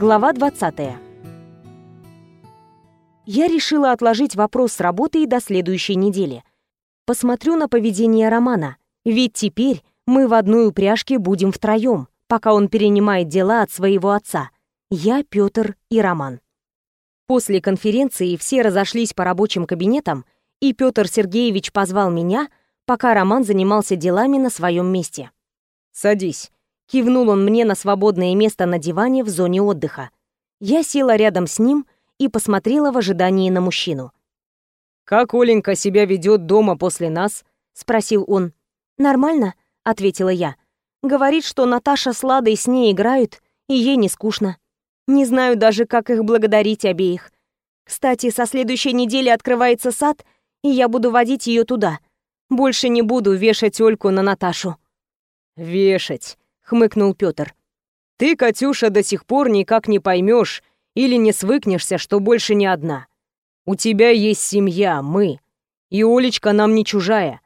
Глава 20. Я решила отложить вопрос с работой до следующей недели. Посмотрю на поведение Романа, ведь теперь мы в одной упряжке будем втроем, пока он перенимает дела от своего отца. Я, Петр и Роман. После конференции все разошлись по рабочим кабинетам, и Петр Сергеевич позвал меня, пока Роман занимался делами на своем месте. «Садись», — кивнул он мне на свободное место на диване в зоне отдыха. Я села рядом с ним и посмотрела в ожидании на мужчину. «Как Оленька себя ведет дома после нас?» — спросил он. «Нормально», — ответила я. «Говорит, что Наташа с Ладой с ней играют, и ей не скучно. Не знаю даже, как их благодарить обеих. Кстати, со следующей недели открывается сад, и я буду водить ее туда. Больше не буду вешать Ольку на Наташу. Вешать, хмыкнул Пётр. Ты, Катюша, до сих пор никак не поймешь или не свыкнешься, что больше не одна. У тебя есть семья, мы. И Олечка нам не чужая.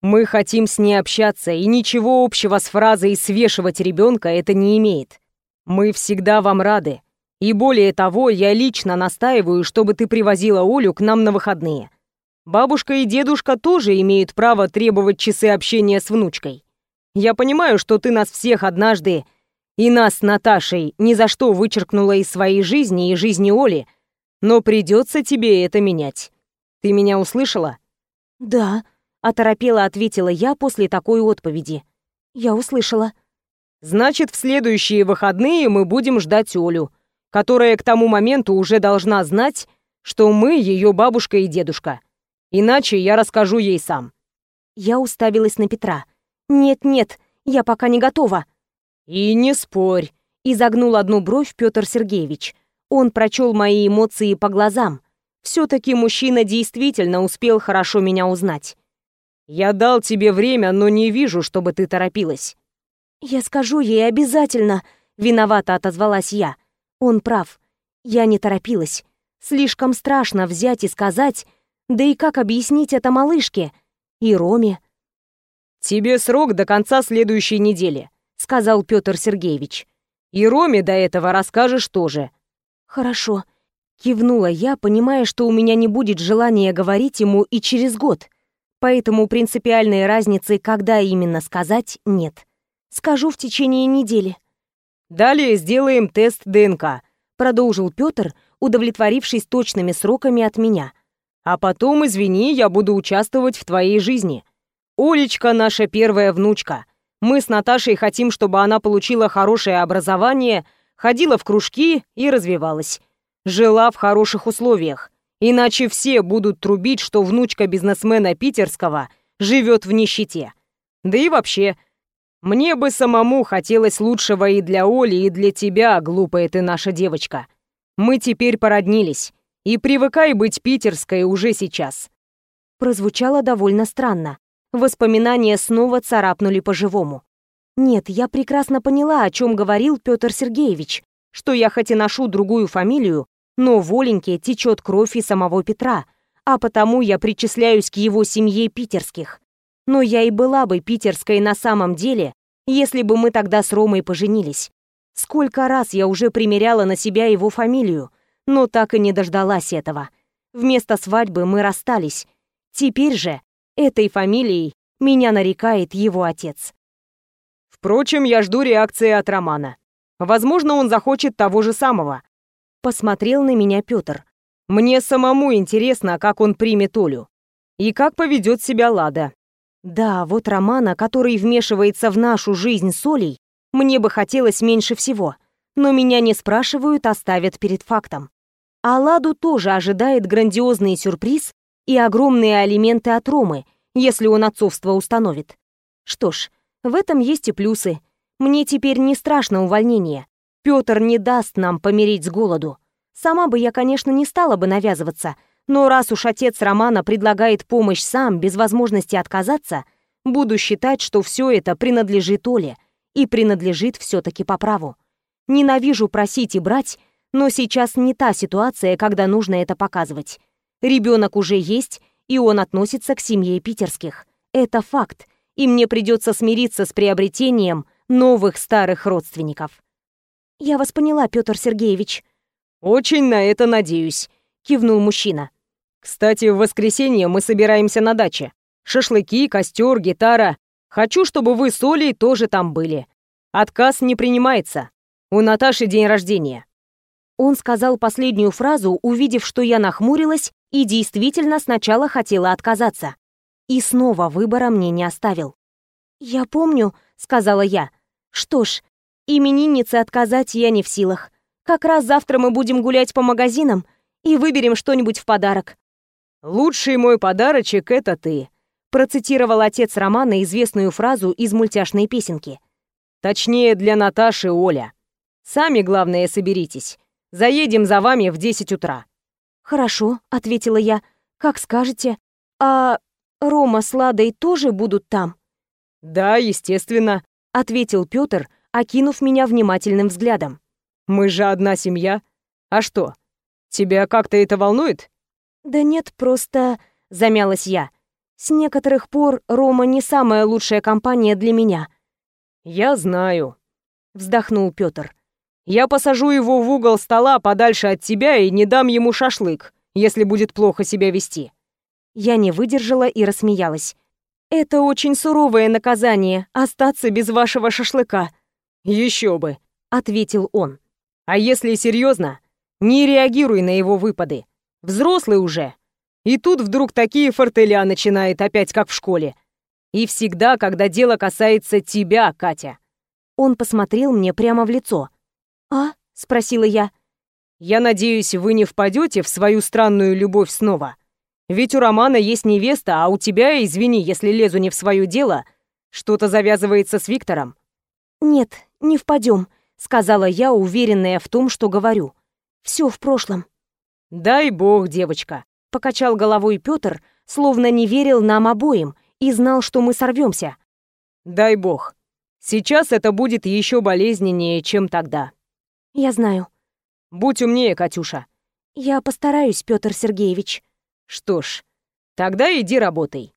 Мы хотим с ней общаться, и ничего общего с фразой «свешивать ребенка» это не имеет. Мы всегда вам рады. И более того, я лично настаиваю, чтобы ты привозила Олю к нам на выходные. Бабушка и дедушка тоже имеют право требовать часы общения с внучкой. Я понимаю, что ты нас всех однажды и нас с Наташей ни за что вычеркнула из своей жизни и жизни Оли, но придется тебе это менять. Ты меня услышала? Да, оторопела ответила я после такой отповеди. Я услышала. Значит, в следующие выходные мы будем ждать Олю, которая к тому моменту уже должна знать, что мы ее бабушка и дедушка. Иначе я расскажу ей сам. Я уставилась на Петра. Нет-нет, я пока не готова. И не спорь, изогнул одну бровь Петр Сергеевич. Он прочел мои эмоции по глазам. Все-таки мужчина действительно успел хорошо меня узнать. Я дал тебе время, но не вижу, чтобы ты торопилась. «Я скажу ей обязательно», — виновато отозвалась я. Он прав. Я не торопилась. Слишком страшно взять и сказать, да и как объяснить это малышке и Роме. «Тебе срок до конца следующей недели», — сказал Петр Сергеевич. «И Роме до этого расскажешь тоже». «Хорошо», — кивнула я, понимая, что у меня не будет желания говорить ему и через год. Поэтому принципиальной разницы, когда именно сказать, нет. Скажу в течение недели. Далее сделаем тест ДНК, продолжил Пётр, удовлетворившись точными сроками от меня. А потом, извини, я буду участвовать в твоей жизни. Олечка наша первая внучка. Мы с Наташей хотим, чтобы она получила хорошее образование, ходила в кружки и развивалась. Жила в хороших условиях. Иначе все будут трубить, что внучка бизнесмена питерского живет в нищете. Да и вообще, мне бы самому хотелось лучшего и для Оли, и для тебя, глупая ты наша девочка. Мы теперь породнились, и привыкай быть питерской уже сейчас». Прозвучало довольно странно. Воспоминания снова царапнули по-живому. Нет, я прекрасно поняла, о чем говорил Петр Сергеевич, что я хоть и ношу другую фамилию, но в Оленьке течет кровь и самого Петра, а потому я причисляюсь к его семье питерских. Но я и была бы питерской на самом деле, если бы мы тогда с Ромой поженились. Сколько раз я уже примеряла на себя его фамилию, но так и не дождалась этого. Вместо свадьбы мы расстались. Теперь же этой фамилией меня нарекает его отец. Впрочем, я жду реакции от Романа. Возможно, он захочет того же самого. Посмотрел на меня Пётр. Мне самому интересно, как он примет Олю. И как поведет себя Лада. Да, вот Романа, который вмешивается в нашу жизнь с Олей, мне бы хотелось меньше всего. Но меня не спрашивают, а ставят перед фактом. А Ладу тоже ожидает грандиозный сюрприз и огромные алименты от Ромы, если он отцовство установит. Что ж, в этом есть и плюсы. Мне теперь не страшно увольнение. Пётр не даст нам помереть с голоду. Сама бы я, конечно, не стала бы навязываться — но раз уж отец Романа предлагает помощь сам, без возможности отказаться, буду считать, что все это принадлежит Оле и принадлежит все-таки по праву. Ненавижу просить и брать, но сейчас не та ситуация, когда нужно это показывать. Ребенок уже есть, и он относится к семье питерских. Это факт, и мне придется смириться с приобретением новых старых родственников. Я вас поняла, Петр Сергеевич. Очень на это надеюсь, кивнул мужчина. Кстати, в воскресенье мы собираемся на даче. Шашлыки, костер, гитара. Хочу, чтобы вы с Олей тоже там были. Отказ не принимается. У Наташи день рождения. Он сказал последнюю фразу, увидев, что я нахмурилась и действительно сначала хотела отказаться. И снова выбора мне не оставил. «Я помню», — сказала я. «Что ж, имениннице отказать я не в силах. Как раз завтра мы будем гулять по магазинам и выберем что-нибудь в подарок». «Лучший мой подарочек — это ты», — процитировал отец Романа известную фразу из мультяшной песенки. «Точнее, для Наташи Оля. Сами, главное, соберитесь. Заедем за вами в 10 утра». «Хорошо», — ответила я. «Как скажете. А Рома с Ладой тоже будут там?» «Да, естественно», — ответил Пётр, окинув меня внимательным взглядом. «Мы же одна семья. А что, тебя как-то это волнует?» «Да нет, просто...» — замялась я. «С некоторых пор Рома не самая лучшая компания для меня». «Я знаю», — вздохнул Пётр. «Я посажу его в угол стола подальше от тебя и не дам ему шашлык, если будет плохо себя вести». Я не выдержала и рассмеялась. «Это очень суровое наказание — остаться без вашего шашлыка». «Еще бы», — ответил он. «А если серьезно, не реагируй на его выпады. Взрослый уже. И тут вдруг такие фортеля начинает опять, как в школе. И всегда, когда дело касается тебя, Катя». Он посмотрел мне прямо в лицо. «А?» — спросила я. «Я надеюсь, вы не впадете в свою странную любовь снова?» Ведь у Романа есть невеста, а у тебя, извини, если лезу не в свое дело, что-то завязывается с Виктором. Нет, не впадем, сказала я, уверенная в том, что говорю. Все в прошлом. Дай бог, девочка, покачал головой Петр, словно не верил нам обоим и знал, что мы сорвемся. Дай бог. Сейчас это будет еще болезненнее, чем тогда. Я знаю. Будь умнее, Катюша. Я постараюсь, Петр Сергеевич. Что ж, тогда иди работай.